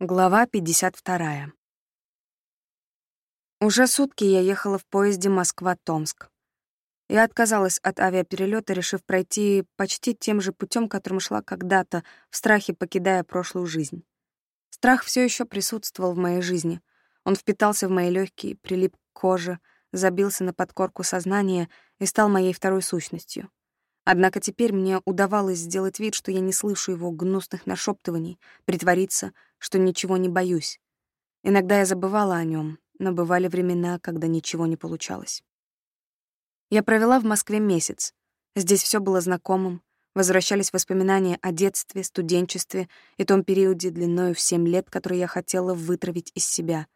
Глава 52. Уже сутки я ехала в поезде Москва-Томск. Я отказалась от авиаперелета, решив пройти почти тем же путем, которым шла когда-то, в страхе покидая прошлую жизнь. Страх все еще присутствовал в моей жизни. Он впитался в мои легкие, прилип к коже, забился на подкорку сознания и стал моей второй сущностью. Однако теперь мне удавалось сделать вид, что я не слышу его гнусных нашептываний, притвориться, что ничего не боюсь. Иногда я забывала о нем, но бывали времена, когда ничего не получалось. Я провела в Москве месяц. Здесь все было знакомым, возвращались воспоминания о детстве, студенчестве и том периоде длиною в семь лет, который я хотела вытравить из себя.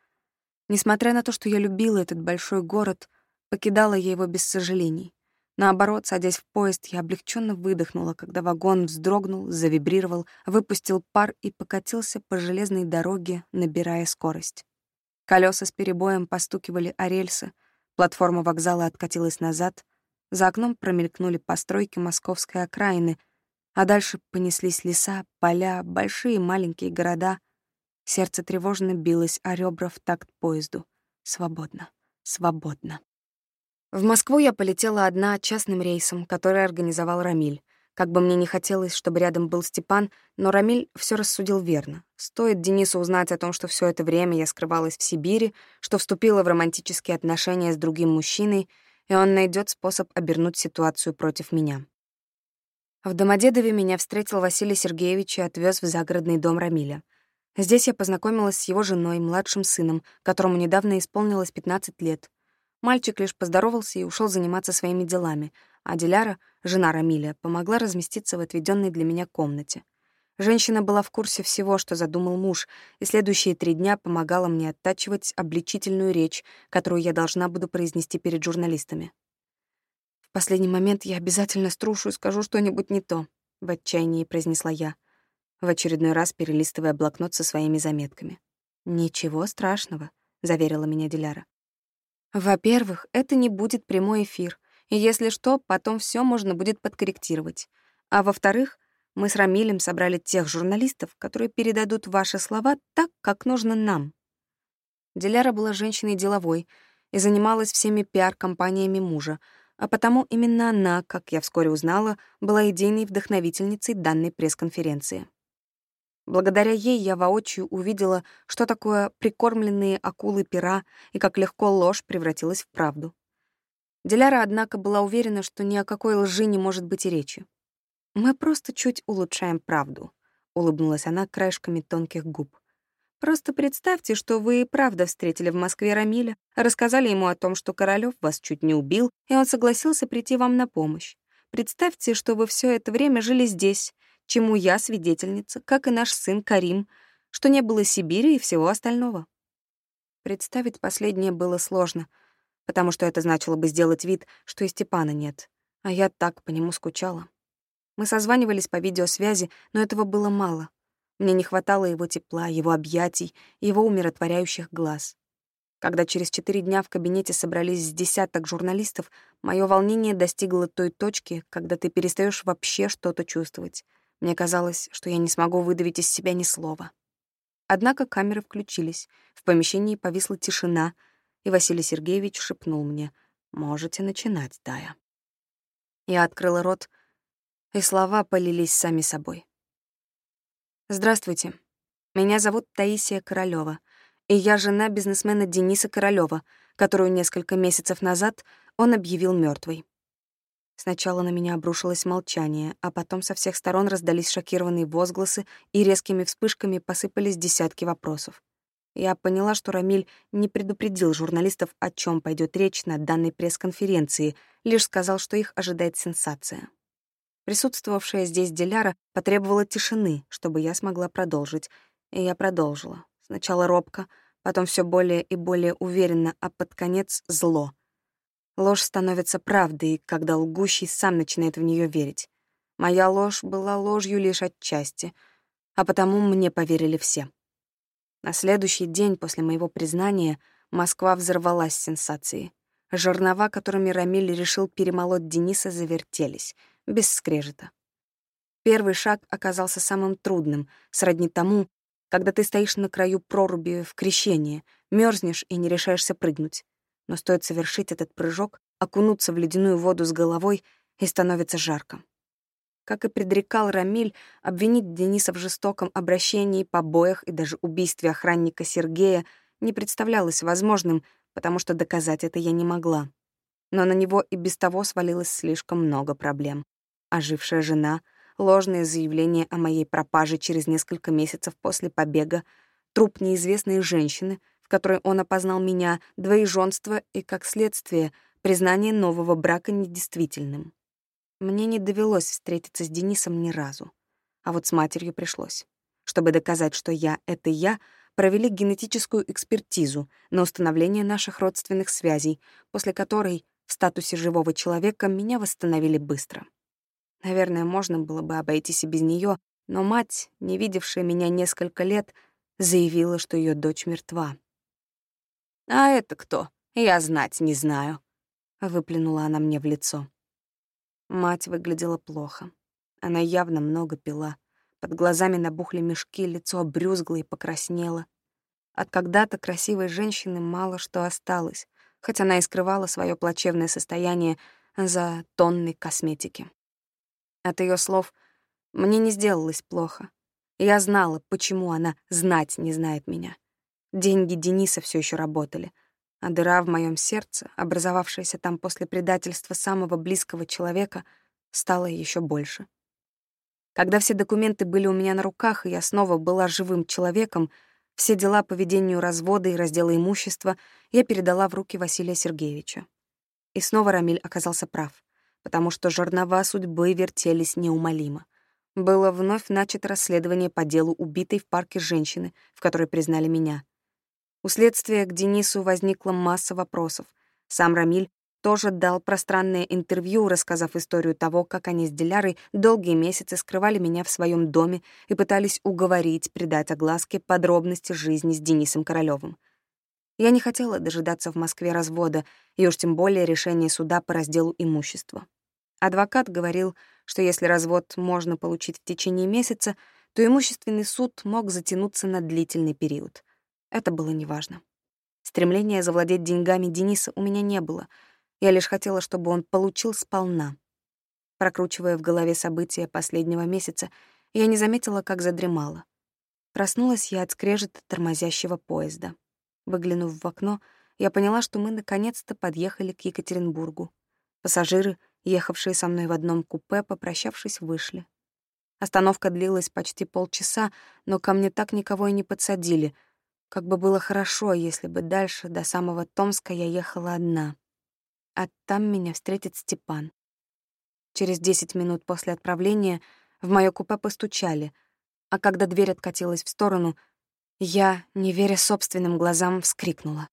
Несмотря на то, что я любила этот большой город, покидала я его без сожалений. Наоборот, садясь в поезд, я облегченно выдохнула, когда вагон вздрогнул, завибрировал, выпустил пар и покатился по железной дороге, набирая скорость. Колеса с перебоем постукивали о рельсы, платформа вокзала откатилась назад, за окном промелькнули постройки московской окраины, а дальше понеслись леса, поля, большие и маленькие города. Сердце тревожно билось о ребра в такт поезду. Свободно, свободно. В Москву я полетела одна частным рейсом, который организовал Рамиль. Как бы мне не хотелось, чтобы рядом был Степан, но Рамиль все рассудил верно. Стоит Денису узнать о том, что все это время я скрывалась в Сибири, что вступила в романтические отношения с другим мужчиной, и он найдет способ обернуть ситуацию против меня. В Домодедове меня встретил Василий Сергеевич и отвез в загородный дом Рамиля. Здесь я познакомилась с его женой, младшим сыном, которому недавно исполнилось 15 лет — Мальчик лишь поздоровался и ушел заниматься своими делами, а Диляра, жена Рамиля, помогла разместиться в отведенной для меня комнате. Женщина была в курсе всего, что задумал муж, и следующие три дня помогала мне оттачивать обличительную речь, которую я должна буду произнести перед журналистами. «В последний момент я обязательно струшу и скажу что-нибудь не то», — в отчаянии произнесла я, в очередной раз перелистывая блокнот со своими заметками. «Ничего страшного», — заверила меня Диляра. Во-первых, это не будет прямой эфир, и если что, потом все можно будет подкорректировать. А во-вторых, мы с Рамилем собрали тех журналистов, которые передадут ваши слова так, как нужно нам. Диляра была женщиной деловой и занималась всеми пиар-компаниями мужа, а потому именно она, как я вскоре узнала, была идейной вдохновительницей данной пресс-конференции. Благодаря ей я воочию увидела, что такое прикормленные акулы пера и как легко ложь превратилась в правду. Диляра, однако, была уверена, что ни о какой лжи не может быть и речи. «Мы просто чуть улучшаем правду», — улыбнулась она краешками тонких губ. «Просто представьте, что вы и правда встретили в Москве Рамиля, рассказали ему о том, что Королёв вас чуть не убил, и он согласился прийти вам на помощь. Представьте, что вы все это время жили здесь, чему я свидетельница, как и наш сын Карим, что не было Сибири и всего остального. Представить последнее было сложно, потому что это значило бы сделать вид, что и Степана нет, а я так по нему скучала. Мы созванивались по видеосвязи, но этого было мало. Мне не хватало его тепла, его объятий, его умиротворяющих глаз. Когда через четыре дня в кабинете собрались с десяток журналистов, мое волнение достигло той точки, когда ты перестаешь вообще что-то чувствовать — мне казалось, что я не смогу выдавить из себя ни слова. Однако камеры включились, в помещении повисла тишина, и Василий Сергеевич шепнул мне «Можете начинать, Тая». Я открыла рот, и слова полились сами собой. «Здравствуйте. Меня зовут Таисия Королёва, и я жена бизнесмена Дениса Королёва, которую несколько месяцев назад он объявил мёртвой. Сначала на меня обрушилось молчание, а потом со всех сторон раздались шокированные возгласы и резкими вспышками посыпались десятки вопросов. Я поняла, что Рамиль не предупредил журналистов, о чем пойдет речь на данной пресс-конференции, лишь сказал, что их ожидает сенсация. Присутствовавшая здесь Диляра потребовала тишины, чтобы я смогла продолжить, и я продолжила. Сначала робко, потом все более и более уверенно, а под конец — зло — Ложь становится правдой, когда лгущий сам начинает в нее верить. Моя ложь была ложью лишь отчасти, а потому мне поверили все. На следующий день после моего признания Москва взорвалась сенсацией. Жернова, которыми Рамиль решил перемолоть Дениса, завертелись, без скрежета. Первый шаг оказался самым трудным, сродни тому, когда ты стоишь на краю проруби в крещении, мерзнешь и не решаешься прыгнуть. Но стоит совершить этот прыжок, окунуться в ледяную воду с головой, и становится жарко. Как и предрекал Рамиль, обвинить Дениса в жестоком обращении, побоях и даже убийстве охранника Сергея не представлялось возможным, потому что доказать это я не могла. Но на него и без того свалилось слишком много проблем. Ожившая жена, ложное заявление о моей пропаже через несколько месяцев после побега, труп неизвестной женщины, которой он опознал меня, двоеженство и, как следствие, признание нового брака недействительным. Мне не довелось встретиться с Денисом ни разу. А вот с матерью пришлось. Чтобы доказать, что я — это я, провели генетическую экспертизу на установление наших родственных связей, после которой в статусе живого человека меня восстановили быстро. Наверное, можно было бы обойтись и без нее, но мать, не видевшая меня несколько лет, заявила, что ее дочь мертва. «А это кто? Я знать не знаю», — выплюнула она мне в лицо. Мать выглядела плохо. Она явно много пила. Под глазами набухли мешки, лицо обрюзгло и покраснело. От когда-то красивой женщины мало что осталось, хоть она и скрывала свое плачевное состояние за тонны косметики. От ее слов мне не сделалось плохо. Я знала, почему она знать не знает меня. Деньги Дениса все еще работали, а дыра в моем сердце, образовавшаяся там после предательства самого близкого человека, стала еще больше. Когда все документы были у меня на руках, и я снова была живым человеком, все дела по ведению развода и раздела имущества я передала в руки Василия Сергеевича. И снова Рамиль оказался прав, потому что жернова судьбы вертелись неумолимо. Было вновь начато расследование по делу убитой в парке женщины, в которой признали меня — у следствия к Денису возникла масса вопросов. Сам Рамиль тоже дал пространное интервью, рассказав историю того, как они с Дилярой долгие месяцы скрывали меня в своем доме и пытались уговорить придать огласке подробности жизни с Денисом Королёвым. Я не хотела дожидаться в Москве развода и уж тем более решения суда по разделу имущества. Адвокат говорил, что если развод можно получить в течение месяца, то имущественный суд мог затянуться на длительный период — это было неважно. Стремления завладеть деньгами Дениса у меня не было. Я лишь хотела, чтобы он получил сполна. Прокручивая в голове события последнего месяца, я не заметила, как задремала. Проснулась я от скрежета тормозящего поезда. Выглянув в окно, я поняла, что мы наконец-то подъехали к Екатеринбургу. Пассажиры, ехавшие со мной в одном купе, попрощавшись, вышли. Остановка длилась почти полчаса, но ко мне так никого и не подсадили — как бы было хорошо, если бы дальше, до самого Томска, я ехала одна. А там меня встретит Степан. Через десять минут после отправления в моё купе постучали, а когда дверь откатилась в сторону, я, не веря собственным глазам, вскрикнула.